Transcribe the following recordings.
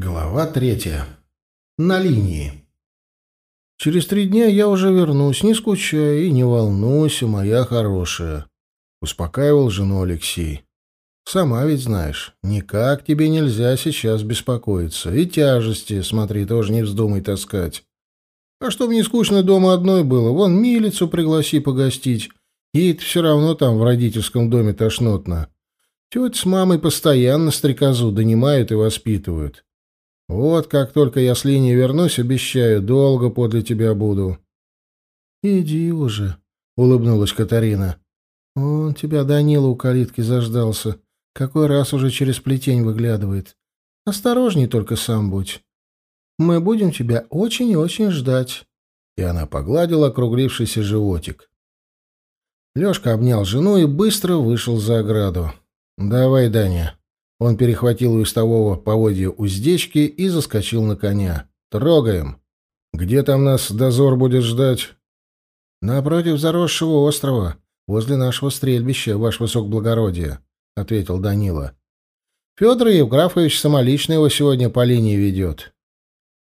Глава третья. На линии. Через три дня я уже вернусь, не скучай и не волнуйся, моя хорошая, успокаивал жену Алексей. Сама ведь знаешь, никак тебе нельзя сейчас беспокоиться. И тяжести, смотри, тоже не вздумай таскать. А чтоб не скучно дома одной было, вон милицу пригласи погостить. Ей-то все равно там в родительском доме тошнотно. Тетя с мамой постоянно стрекозу донимают и воспитывают. Вот как только я с линии вернусь, обещаю, долго подле тебя буду. Иди уже, улыбнулась Катарина. Он тебя Данила у калитки заждался. Какой раз уже через плетень выглядывает. Осторожней только сам будь. Мы будем тебя очень и очень ждать. И она погладила округлившийся животик. Лёшка обнял жену и быстро вышел за ограду. «Давай, Даня, он перехватил у истового поводья уздечки и заскочил на коня. «Трогаем!» «Где там нас дозор будет ждать?» «Напротив заросшего острова, возле нашего стрельбища, ваш высокоблагородие», — ответил Данила. «Федор Евграфович самолично его сегодня по линии ведет».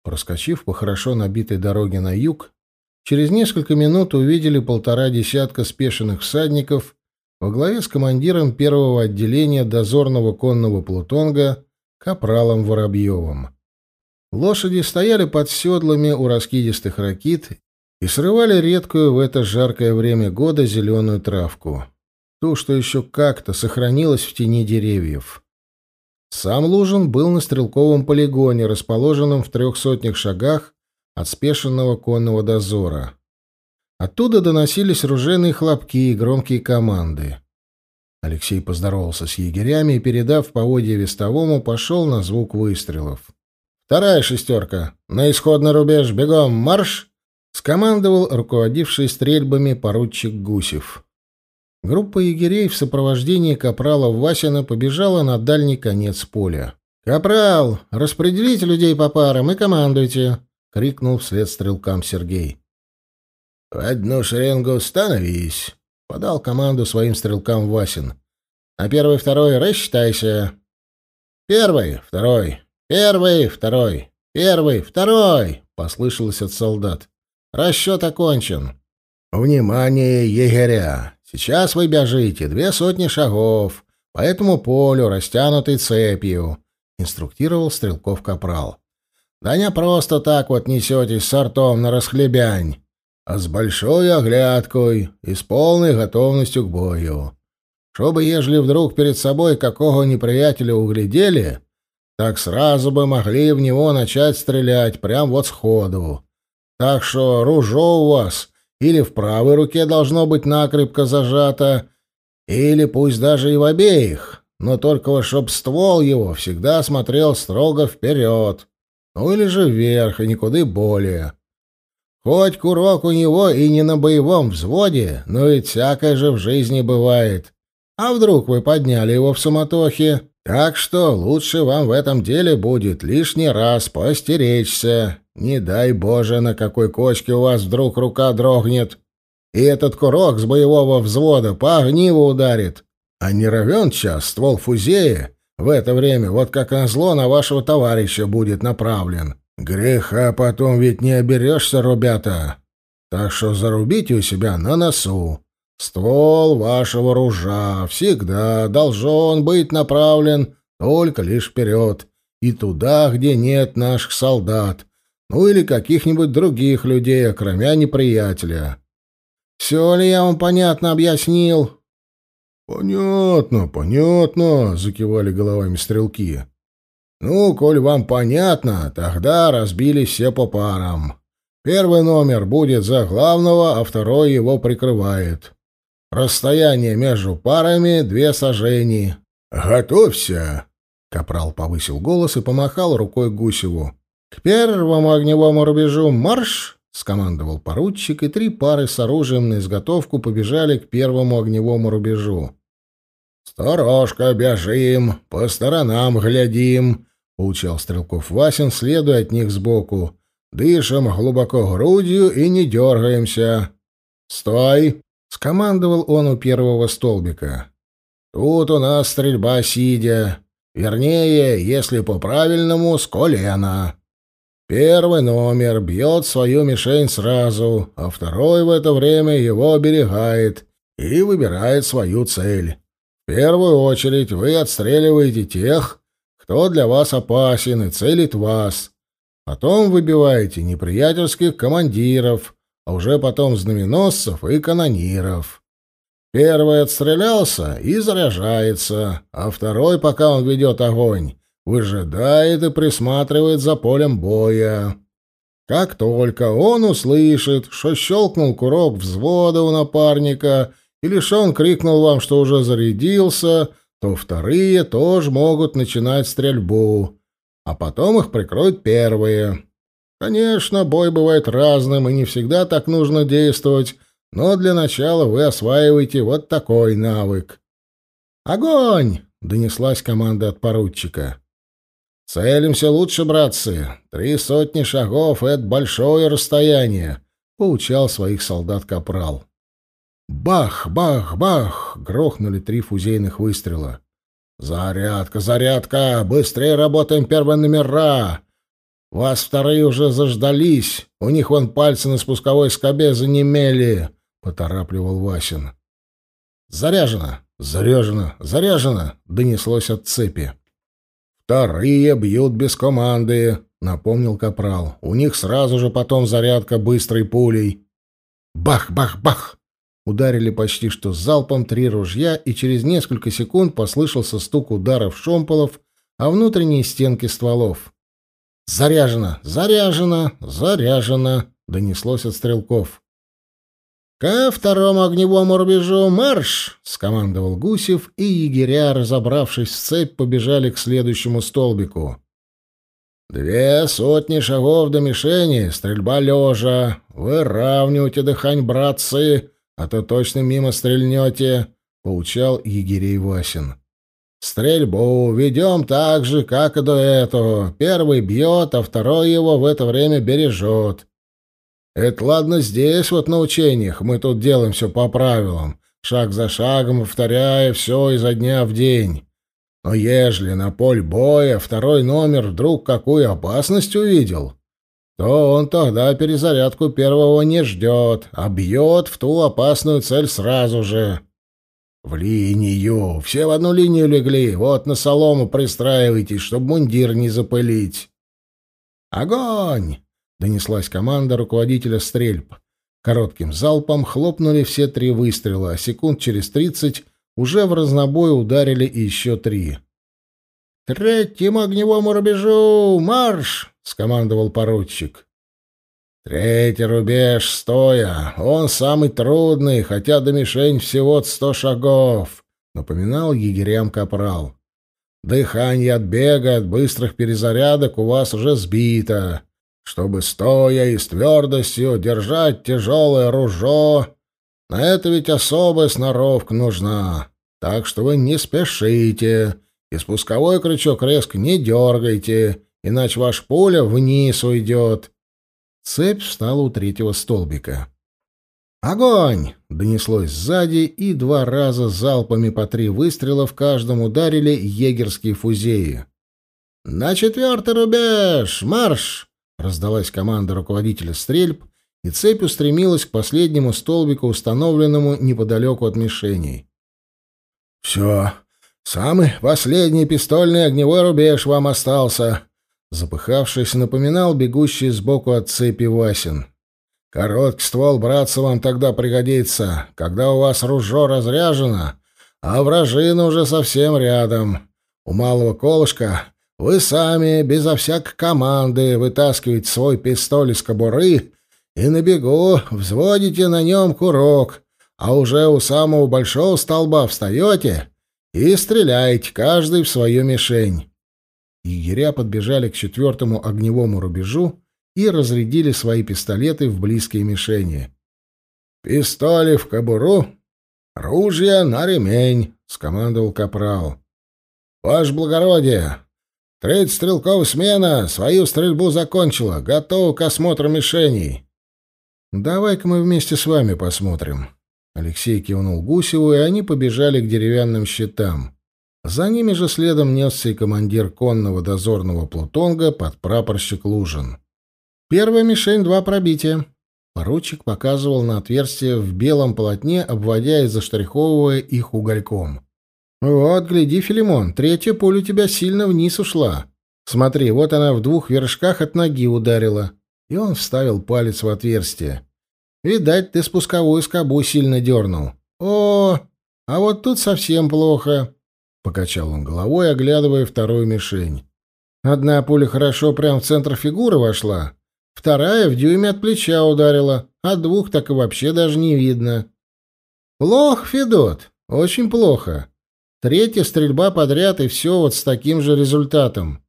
Проскочив по хорошо набитой дороге на юг, через несколько минут увидели полтора десятка спешенных всадников во главе с командиром первого отделения дозорного конного плутонга капралом Воробьевым. Лошади стояли под седлами у раскидистых ракит и срывали редкую в это жаркое время года зеленую травку. Ту, что еще как-то сохранилась в тени деревьев. Сам Лужин был на стрелковом полигоне, расположенном в трех сотнях шагах от спешенного конного дозора. Оттуда доносились ружейные хлопки и громкие команды. Алексей поздоровался с егерями и, передав поводья вестовому, пошел на звук выстрелов. «Вторая шестерка! На исходный рубеж! Бегом! Марш!» — скомандовал руководивший стрельбами поручик Гусев. Группа егерей в сопровождении капрала Васина побежала на дальний конец поля. «Капрал, распределите людей по парам и командуйте!» — крикнул вслед стрелкам Сергей. «В одну шеренгу становись!» — подал команду своим стрелкам Васин. «А первый, второй, рассчитайся!» «Первый, второй, первый, второй, первый, второй!» — послышалось от солдат. «Расчет окончен!» «Внимание, егеря! Сейчас вы бежите две сотни шагов по этому полю, растянутой цепью!» — инструктировал стрелков капрал. «Да не просто так вот несетесь сортом на расхлебянь!» А с большой оглядкой и с полной готовностью к бою. Чтобы, ежели вдруг перед собой какого неприятеля углядели, так сразу бы могли в него начать стрелять прям вот сходу. Так что ружо у вас или в правой руке должно быть накрепко зажато, или пусть даже и в обеих, но только чтоб ствол его всегда смотрел строго вперед, ну или же вверх, и никуда более. Хоть курок у него и не на боевом взводе, но ведь всякое же в жизни бывает. А вдруг вы подняли его в суматохе? Так что лучше вам в этом деле будет лишний раз постеречься. Не дай Боже, на какой кочке у вас вдруг рука дрогнет. И этот курок с боевого взвода по огниву ударит. А не равен час ствол фузея в это время, вот как назло, на вашего товарища будет направлен. Греха потом ведь не оберешься, ребята. Так что зарубите у себя на носу. Ствол вашего ружа всегда должен быть направлен только лишь вперед и туда, где нет наших солдат, ну или каких-нибудь других людей, окромя неприятеля. Все ли я вам понятно объяснил? Понятно, понятно, закивали головами стрелки. «Ну, коль вам понятно, тогда разбили все по парам. Первый номер будет за главного, а второй его прикрывает. Расстояние между парами — две сажени. Готовься!» Капрал повысил голос и помахал рукой Гусеву. «К первому огневому рубежу марш!» — скомандовал поручик, и три пары с оружием на изготовку побежали к первому огневому рубежу. «Сторожка, бежим, по сторонам глядим», — поучал стрелков Васин, следуя от них сбоку. «Дышим глубоко грудью и не дергаемся». «Стой!» — скомандовал он у первого столбика. «Тут у нас стрельба сидя. Вернее, если по-правильному, с колена. Первый номер бьет свою мишень сразу, а второй в это время его оберегает и выбирает свою цель. В первую очередь вы отстреливаете тех, кто для вас опасен и целит вас. Потом выбиваете неприятельских командиров, а уже потом знаменосцев и канониров. Первый отстрелялся и заряжается, а второй, пока он ведет огонь, выжидает и присматривает за полем боя. Как только он услышит, что щелкнул курок взвода у напарника, или что он крикнул вам, что уже зарядился, то вторые тоже могут начинать стрельбу, а потом их прикроют первые. Конечно, бой бывает разным, и не всегда так нужно действовать, но для начала вы осваиваете вот такой навык. «Огонь!» — донеслась команда от поручика. «Целимся лучше, братцы. Три сотни шагов — это большое расстояние», — поучал своих солдат капрал. Бах, бах, бах! Грохнули три фузейных выстрела. «Зарядка, зарядка! Быстрее работаем первые номера! Вас вторые уже заждались. У них вон пальцы на спусковой скобе занемели!» — поторапливал Васин. «Заряжено! Заряжено! Заряжено!» — донеслось от цепи. «Вторые бьют без команды», — напомнил Капрал. «У них сразу же потом зарядка быстрой пулей». Бах, бах, бах! Ударили почти что залпом три ружья, и через несколько секунд послышался стук ударов шомполов о внутренние стенки стволов. «Заряжено! Заряжено! Заряжено!» — донеслось от стрелков. «Ко второму огневому рубежу марш!» — скомандовал Гусев, и егеря, разобравшись в цепь, побежали к следующему столбику. «Две сотни шагов до мишени, стрельба лежа. Выравнивайте дыхание, братцы, а то точно мимо стрельнете», — поучал егерей Васин. «Стрельбу ведем так же, как и до этого. Первый бьет, а второй его в это время бережет. Это ладно здесь вот на учениях, мы тут делаем все по правилам, шаг за шагом, повторяя все изо дня в день. Но ежели на поле боя второй номер вдруг какую опасность увидел, то он тогда перезарядку первого не ждет, а бьет в ту опасную цель сразу же. В линию, все в одну линию легли, вот на солому пристраивайтесь, чтобы мундир не запылить. Огонь! Донеслась команда руководителя стрельб. Коротким залпом хлопнули все три выстрела, а секунд через тридцать уже в разнобой ударили еще три. «Третьему огневому рубежу! Марш!» — скомандовал поручик. «Третий рубеж стоя. Он самый трудный, хотя до мишень всего сто шагов», — напоминал егерям капрал. «Дыхание от бега, от быстрых перезарядок у вас уже сбито чтобы, стоя и с твердостью, держать тяжелое ружо. На это ведь особая сноровка нужна. Так что вы не спешите, и спусковой крючок резко не дергайте, иначе ваш пуля вниз уйдет. Цепь встала у третьего столбика. «Огонь!» — донеслось сзади, и два раза залпами по три выстрела в каждом ударили егерские фузеи. «На четвертый рубеж! Марш!» Раздалась команда руководителя стрельб, и цепь устремилась к последнему столбику, установленному неподалеку от мишеней. «Все, самый последний пистольный огневой рубеж вам остался», — запыхавшись, напоминал бегущий сбоку от цепи Васин. «Короткий ствол, братца, вам тогда пригодится, когда у вас ружо разряжено, а вражина уже совсем рядом. У малого колышка вы сами, безо всякой команды, вытаскиваете свой пистоль из кобуры и на бегу взводите на нем курок, а уже у самого большого столба встаете и стреляете каждый в свою мишень. Егеря подбежали к четвертому огневому рубежу и разрядили свои пистолеты в близкие мишени. «Пистоли в кобуру, ружья на ремень», — скомандовал капрал. «Ваше благородие, Третья стрелковая смена свою стрельбу закончила. Готова к осмотру мишеней. Давай-ка мы вместе с вами посмотрим. Алексей кивнул Гусеву, и они побежали к деревянным щитам. За ними же следом несся и командир конного дозорного плутонга подпрапорщик Лужин. Первая мишень — два пробития. Поручик показывал на отверстие в белом полотне, обводя и заштриховывая их угольком. «Вот, гляди, Филимон, третья пуля у тебя сильно вниз ушла. Смотри, вот она в двух вершках от ноги ударила». И он вставил палец в отверстие. «Видать, ты спусковую скобу сильно дернул. О, а вот тут совсем плохо», — покачал он головой, оглядывая вторую мишень. «Одна пуля хорошо прямо в центр фигуры вошла, вторая в дюйме от плеча ударила, а двух так и вообще даже не видно». «Плохо, Федот, очень плохо. Третья стрельба подряд, и все вот с таким же результатом.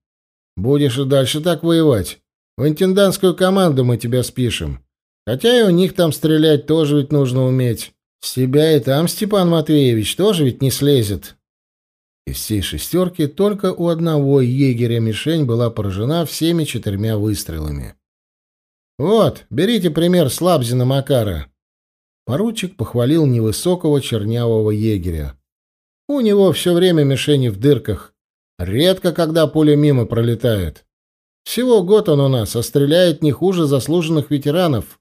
Будешь и дальше так воевать. В интендантскую команду мы тебя спишем. Хотя и у них там стрелять тоже ведь нужно уметь. С тебя и там, Степан Матвеевич, тоже ведь не слезет. Из всей шестерки только у одного егеря мишень была поражена всеми четырьмя выстрелами. «Вот, берите пример с Лабзина Макара». Поручик похвалил невысокого чернявого егеря. У него все время мишени в дырках. Редко, когда пуля мимо пролетает. Всего год он у нас, а стреляет не хуже заслуженных ветеранов.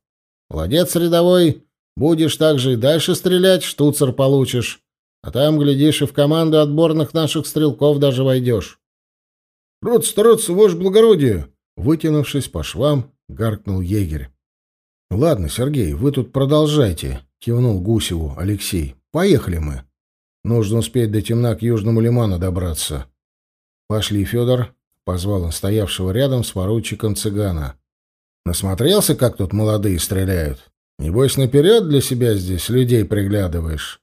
Молодец, рядовой. Будешь так же и дальше стрелять, штуцер получишь. А там, глядишь, и в команду отборных наших стрелков даже войдешь. — Рот стараться, ваше благородие! — вытянувшись по швам, гаркнул егерь. — Ладно, Сергей, вы тут продолжайте, — кивнул Гусеву Алексей. — Поехали мы. Нужно успеть до темна к Южному лиману добраться. Пошли, Федор, позвал он стоявшего рядом с поручиком цыгана. Насмотрелся, как тут молодые стреляют? Небось, наперед для себя здесь людей приглядываешь?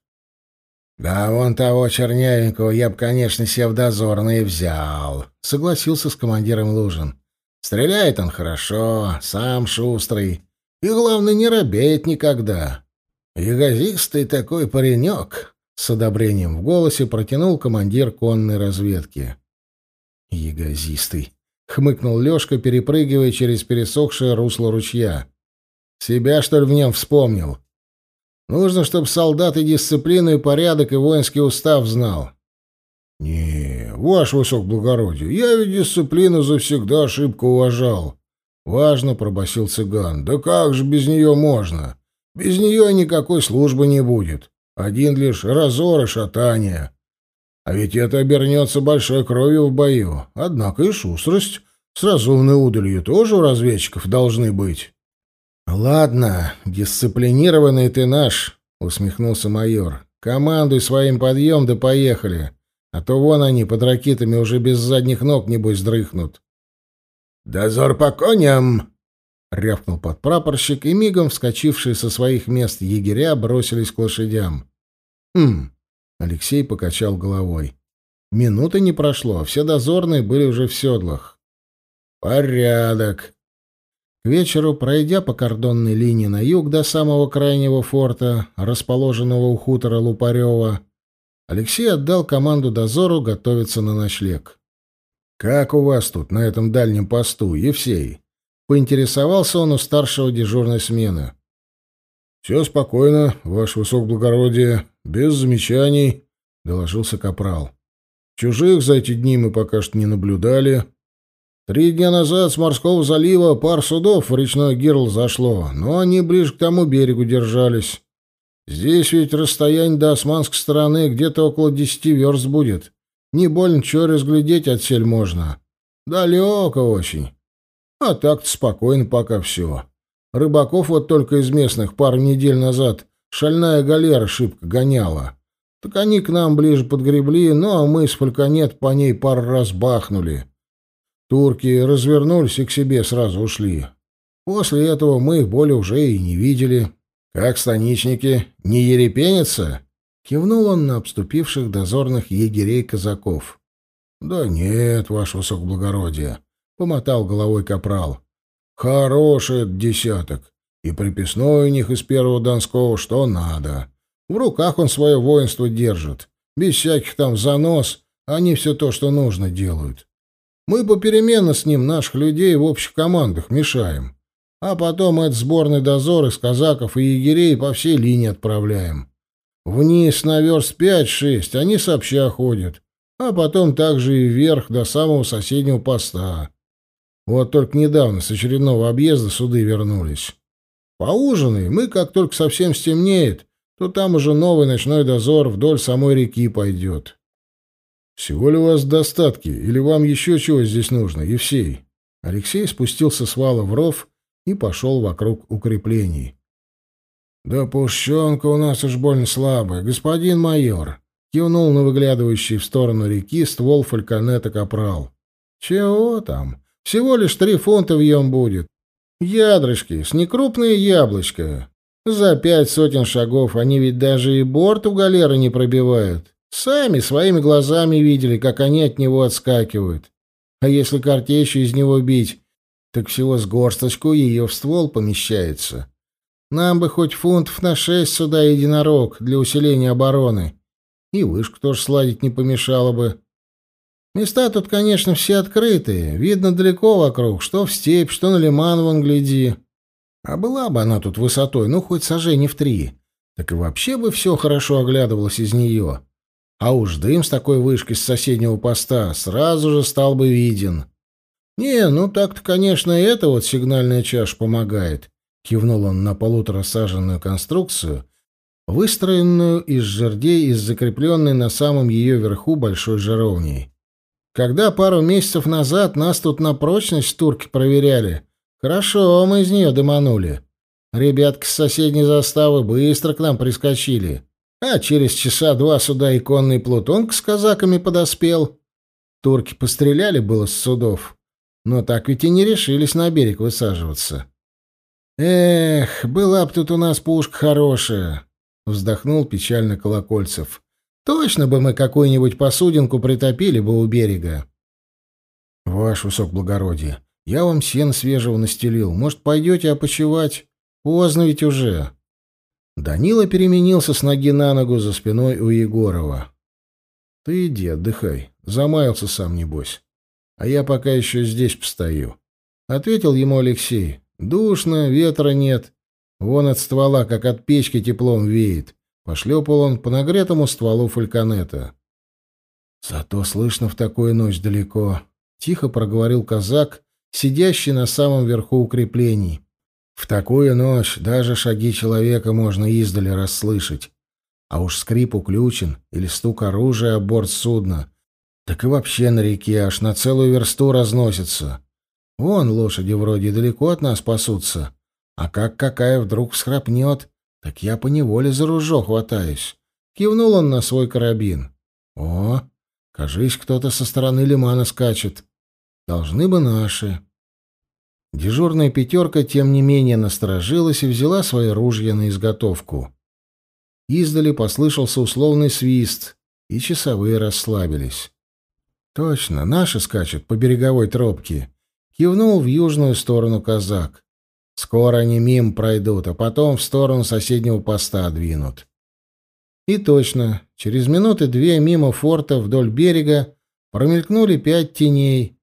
Да вон того чернявенького я бы, конечно, себе в дозорные взял, согласился с командиром Лужин. Стреляет он хорошо, сам шустрый. И, главное, не робеет никогда. Ягозистый такой паренек. С одобрением в голосе протянул командир конной разведки. «Ягозистый!» — хмыкнул Лёшка, перепрыгивая через пересохшее русло ручья. «Себя, что ли, в нем вспомнил? Нужно, чтобы солдаты дисциплину и порядок и воинский устав знал». «Не, ваш высокоблагородие, я ведь дисциплину завсегда ошибку уважал». Важно пробасил цыган. «Да как же без нее можно? Без нее никакой службы не будет. Один лишь разор и шатание. А ведь это обернется большой кровью в бою. Однако и шустрость с разумной удалью тоже у разведчиков должны быть. — Ладно, дисциплинированный ты наш, — усмехнулся майор. — Командуй своим подъем да поехали. А то вон они под ракетами уже без задних ног, небось, дрыхнут. — Дозор по коням! рявкнул подпрапорщик, и мигом вскочившие со своих мест егеря бросились к лошадям. «Хм...» — Алексей покачал головой. Минуты не прошло, а все дозорные были уже в седлах. «Порядок!» К вечеру, пройдя по кордонной линии на юг до самого крайнего форта, расположенного у хутора Лупарева, Алексей отдал команду дозору готовиться на ночлег. «Как у вас тут, на этом дальнем посту, Евсей?» Поинтересовался он у старшего дежурной смены. «Все спокойно, ваше высокоблагородие, без замечаний», — доложился капрал. «Чужих за эти дни мы пока что не наблюдали. Три дня назад с морского залива пар судов в речной Гирл зашло, но они ближе к тому берегу держались. Здесь ведь расстояние до османской стороны где-то около десяти верст будет. Не больно чего разглядеть отсель можно. Далеко очень. А так-то спокойно пока все. Рыбаков вот только из местных пару недель назад шальная галера шибко гоняла. Так они к нам ближе подгребли, ну а мы с фальконет по ней пару раз бахнули. Турки развернулись и к себе сразу ушли. После этого мы их более уже и не видели. Как станичники, не ерепенятся? Кивнул он на обступивших дозорных егерей-казаков. — Да нет, ваше высокоблагородие, — помотал головой капрал. «Хороший этот десяток, и приписной у них из первого Донского что надо. В руках он свое воинство держит, без всяких там занос, они все то, что нужно, делают. Мы попеременно с ним наших людей в общих командах мешаем, а потом этот сборный дозор из казаков и егерей по всей линии отправляем. Вниз на верст пять-шесть они сообща ходят, а потом также и вверх до самого соседнего поста. Вот только недавно с очередного объезда суды вернулись. Поужинай, мы, как только совсем стемнеет, то там уже новый ночной дозор вдоль самой реки пойдет. Всего ли у вас достатки, или вам еще чего здесь нужно, Евсей? Алексей спустился с вала в ров и пошел вокруг укреплений. «Да пушонка у нас уж больно слабая, господин майор», — кивнул на выглядывающий в сторону реки ствол фальконета капрал. «Чего там? Всего лишь три фунта в ем будет. Ядрышки, с некрупное яблочко. За пять сотен шагов они ведь даже и борт у галеры не пробивают. Сами своими глазами видели, как они от него отскакивают. А если картечью из него бить, так всего с горсточку ее в ствол помещается. Нам бы хоть фунтов на шесть сюда единорог для усиления обороны. И вышку тоже сладить не помешало бы. Места тут, конечно, все открытые. Видно далеко вокруг, что в степь, что на лиман вон гляди. А была бы она тут высотой, ну, хоть сожжение в три. Так и вообще бы все хорошо оглядывалось из нее. А уж дым с такой вышкой с соседнего поста сразу же стал бы виден. «Не, ну так-то, конечно, это вот сигнальная чаша помогает», — кивнул он на полуторасаженную конструкцию, выстроенную из жердей и закрепленной на самом ее верху большой жаровней. Когда пару месяцев назад нас тут на прочность турки проверяли, хорошо мы из нее дыманули. Ребятки с соседней заставы быстро к нам прискочили. А через часа два сюда и конный плутонг с казаками подоспел. Турки постреляли было с судов, но так ведь и не решились на берег высаживаться. «Эх, была б тут у нас пушка хорошая!» — вздохнул печально Колокольцев. Точно бы мы какую-нибудь посудинку притопили бы у берега. Ваш высокоблагородие, я вам сен свежего настелил. Может, пойдете опочивать? Поздно ведь уже. Данила переменился с ноги на ногу за спиной у Егорова. Ты иди, отдыхай. Замаялся сам, небось. А я пока еще здесь постою. Ответил ему Алексей. Душно, ветра нет. Вон от ствола, как от печки теплом веет. Пошлепал он по нагретому стволу фальконета. «Зато слышно в такую ночь далеко», — тихо проговорил казак, сидящий на самом верху укреплений. «В такую ночь даже шаги человека можно издали расслышать. А уж скрип уключен или стук оружия о борт судна, так и вообще на реке аж на целую версту разносится. Вон лошади вроде далеко от нас пасутся, а как какая вдруг всхрапнет, так я поневоле за ружо хватаюсь. Кивнул он на свой карабин. О, кажись, кто-то со стороны лимана скачет. Должны бы наши. Дежурная пятерка, тем не менее, насторожилась и взяла свои ружья на изготовку. Издали послышался условный свист, и часовые расслабились. «Точно, наши скачут по береговой тропке», — кивнул в южную сторону казак. Скоро они мим пройдут, а потом в сторону соседнего поста двинут. И точно, через минуты две мимо форта вдоль берега промелькнули пять теней,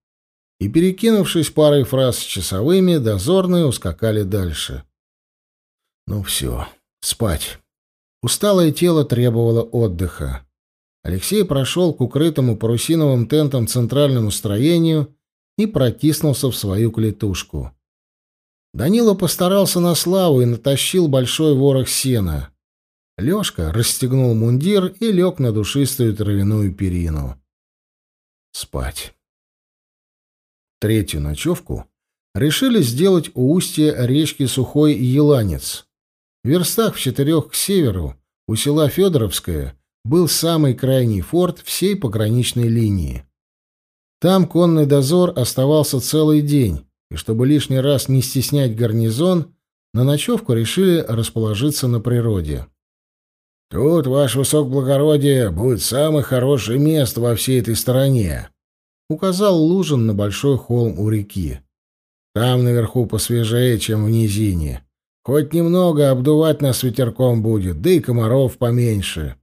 и, перекинувшись парой фраз с часовыми, дозорные ускакали дальше. Ну все, спать. Усталое тело требовало отдыха. Алексей прошел к укрытому парусиновым тентом центральному строению и протиснулся в свою клетушку. Данила постарался на славу и натащил большой ворох сена. Лёшка расстегнул мундир и лег на душистую травяную перину. Спать. Третью ночевку решили сделать у устья речки Сухой Еланец. В верстах в четырех к северу, у села Федоровское, был самый крайний форт всей пограничной линии. Там конный дозор оставался целый день, и чтобы лишний раз не стеснять гарнизон, на ночевку решили расположиться на природе. «Тут, ваше высокоблагородие, будет самое хорошее место во всей этой стороне», — указал Лужин на большой холм у реки. «Там наверху посвежее, чем в низине. Хоть немного обдувать нас ветерком будет, да и комаров поменьше».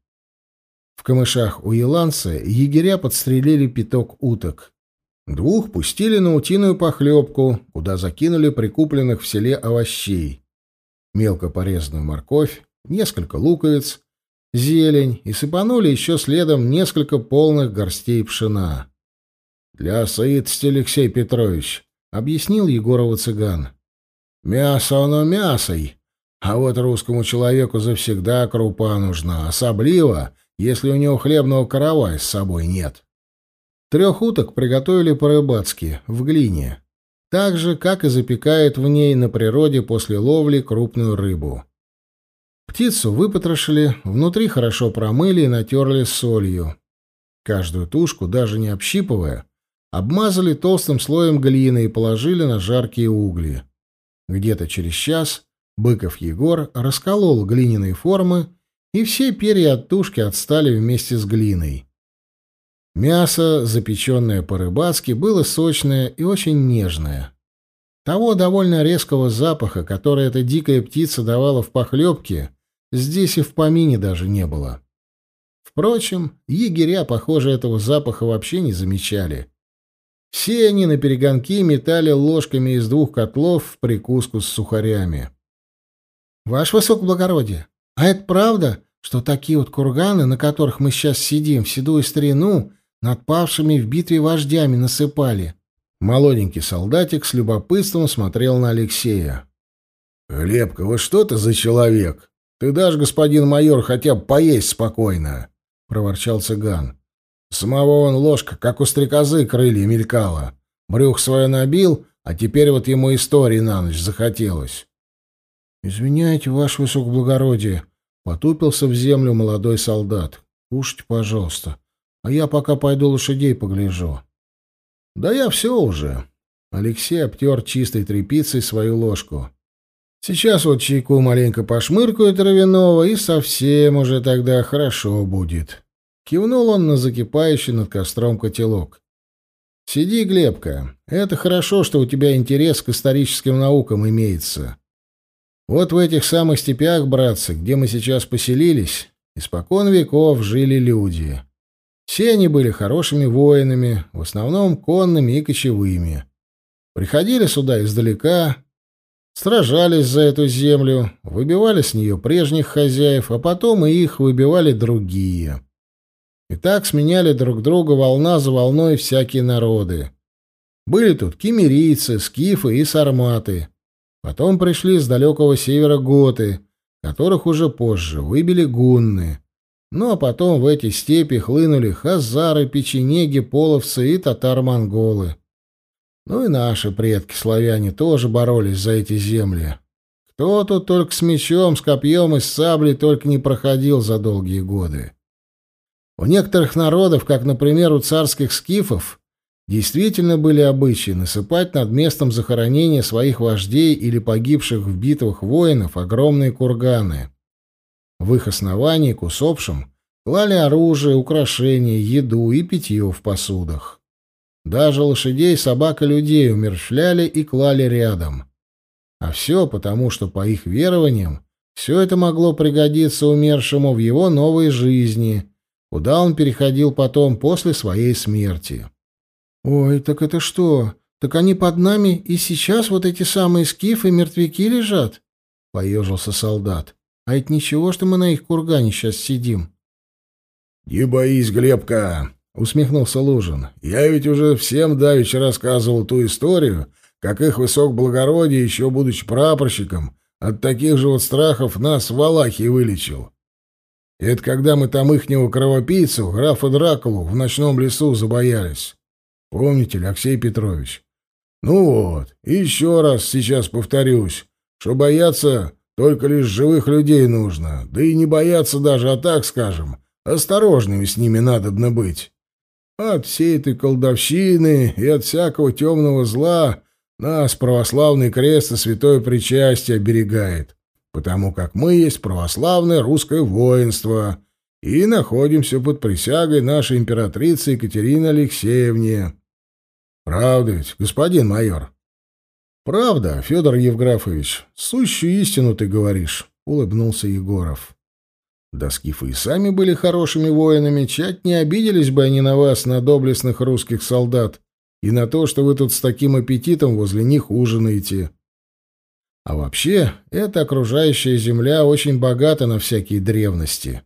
В камышах у Еланца егеря подстрелили пяток уток. Двух пустили на утиную похлебку, куда закинули прикупленных в селе овощей. Мелко порезанную морковь, несколько луковиц, зелень и сыпанули еще следом несколько полных горстей пшена. «Для сытости, Алексей Петрович», — объяснил Егорова цыган. «Мясо оно мясой, а вот русскому человеку завсегда крупа нужна, особливо, если у него хлебного каравая с собой нет». Трех уток приготовили по-рыбацки, в глине, так же, как и запекают в ней на природе после ловли крупную рыбу. Птицу выпотрошили, внутри хорошо промыли и натерли солью. Каждую тушку, даже не общипывая, обмазали толстым слоем глины и положили на жаркие угли. Где-то через час Быков Егор расколол глиняные формы, и все перья от тушки отстали вместе с глиной. Мясо, запеченное по-рыбацки, было сочное и очень нежное. Того довольно резкого запаха, который эта дикая птица давала в похлебке, здесь и в помине даже не было. Впрочем, егеря, похоже, этого запаха вообще не замечали. Все они на перегонки метали ложками из двух котлов в прикуску с сухарями. «Ваше высокоблагородие, а это правда, что такие вот курганы, на которых мы сейчас сидим, в седую старину, над павшими в битве вождями насыпали?» Молоденький солдатик с любопытством смотрел на Алексея. «Глебка, вы что ты за человек? Ты дашь, господин майор, хотя бы поесть спокойно?» — проворчал цыган. Самого он ложка, как у стрекозы, крылья мелькала. Брюх свое набил, а теперь вот ему истории на ночь захотелось. — Извиняйте, ваше высокоблагородие, — потупился в землю молодой солдат. — Кушайте, пожалуйста, а я пока пойду лошадей погляжу. — Да я все уже. Алексей обтер чистой тряпицей свою ложку. Сейчас вот чайку маленько пошмыркаю травяного, и совсем уже тогда хорошо будет. Кивнул он на закипающий над костром котелок. «Сиди, Глебка. Это хорошо, что у тебя интерес к историческим наукам имеется. Вот в этих самых степях, братцы, где мы сейчас поселились, испокон веков жили люди. Все они были хорошими воинами, в основном конными и кочевыми. Приходили сюда издалека, сражались за эту землю, выбивали с нее прежних хозяев, а потом и их выбивали другие». И так сменяли друг друга волна за волной всякие народы. Были тут кемерийцы, скифы и сарматы. Потом пришли с далекого севера готы, которых уже позже выбили гунны. Ну а потом в эти степи хлынули хазары, печенеги, половцы и татар-монголы. Ну и наши предки-славяне тоже боролись за эти земли. Кто тут только с мечом, с копьем и с саблей только не проходил за долгие годы. У некоторых народов, как, например, у царских скифов, действительно были обычаи насыпать над местом захоронения своих вождей или погибших в битвах воинов огромные курганы. В их основании к усопшим клали оружие, украшения, еду и питье в посудах. Даже лошадей, собак и людей умерщвляли и клали рядом. А все потому, что, по их верованиям, все это могло пригодиться умершему в его новой жизни — куда он переходил потом после своей смерти. «Ой, так это что? Так они под нами и сейчас вот эти самые скифы мертвяки лежат?» — поежился солдат. «А это ничего, что мы на их кургане сейчас сидим». «Не боись, Глебка!» — усмехнулся Лужин. «Я ведь уже всем давеча рассказывал ту историю, как их высок благородие, еще будучи прапорщиком, от таких же вот страхов нас в Валахии вылечил. Это когда мы там ихнего кровопийцу, графа Дракулу, в ночном лесу забоялись. Помните, Алексей Петрович? Ну вот, еще раз сейчас повторюсь, что бояться только лишь живых людей нужно, да и не бояться даже, а так скажем, осторожными с ними надобно быть. От всей этой колдовщины и от всякого темного зла нас православный крест и святое причастие оберегает потому как мы есть православное русское воинство и находимся под присягой нашей императрицы Екатерины Алексеевне. Правда ведь, господин майор? Правда, Федор Евграфович, сущую истину ты говоришь, улыбнулся Егоров. Да скифы и сами были хорошими воинами, чать не обиделись бы они на вас, на доблестных русских солдат, и на то, что вы тут с таким аппетитом возле них ужинаете. А вообще, эта окружающая земля очень богата на всякие древности.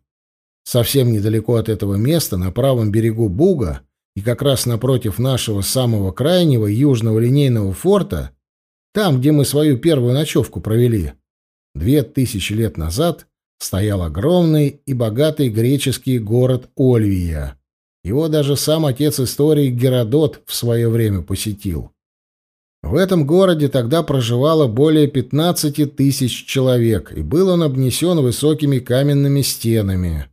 Совсем недалеко от этого места, на правом берегу Буга, и как раз напротив нашего самого крайнего южного линейного форта, там, где мы свою первую ночевку провели, две тысячи лет назад стоял огромный и богатый греческий город Ольвия. Его даже сам отец истории Геродот в свое время посетил. В этом городе тогда проживало более 15 тысяч человек, и был он обнесен высокими каменными стенами.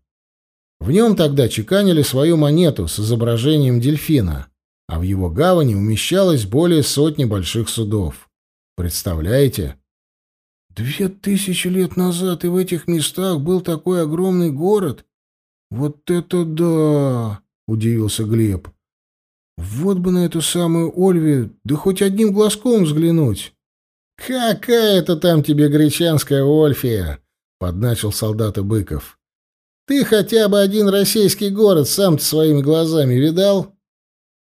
В нем тогда чеканили свою монету с изображением дельфина, а в его гавани умещалось более сотни больших судов. Представляете? Две тысячи лет назад и в этих местах был такой огромный город? Вот это да! — удивился Глеб. Вот бы на эту самую Ольви, да хоть одним глазком взглянуть. «Какая это там тебе гречанская Ольфия?» — подначил солдата Быков. «Ты хотя бы один российский город сам-то своими глазами видал?»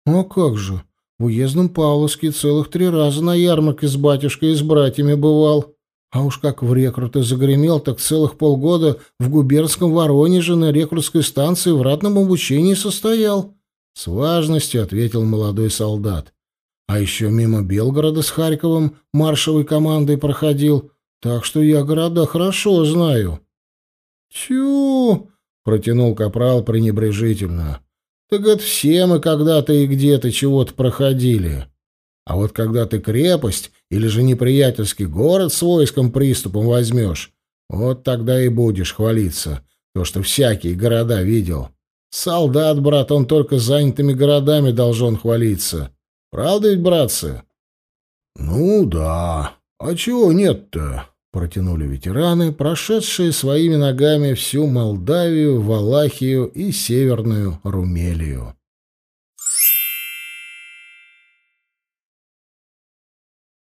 «А как же, в уездном Павловске целых три раза на ярмарке с батюшкой и с братьями бывал. А уж как в рекруты загремел, так целых полгода в губернском Воронеже на рекрутской станции в ратном обучении состоял». С важностью ответил молодой солдат. А еще мимо Белгорода с Харьковом маршевой командой проходил, так что я города хорошо знаю. Тю, протянул капрал пренебрежительно. Так это все мы когда-то и где-то чего-то проходили. А вот когда ты крепость или же неприятельский город с войском приступом возьмешь, вот тогда и будешь хвалиться, то, что всякие города видел. Солдат, брат, он только занятыми городами должен хвалиться. Правда ведь, братцы? — Ну да. А чего нет-то? — протянули ветераны, прошедшие своими ногами всю Молдавию, Валахию и Северную Румелию.